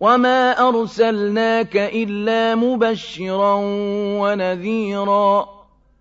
وَمَا أَرْسَلْنَاكَ إِلَّا مُبَشِّرًا وَنَذِيرًا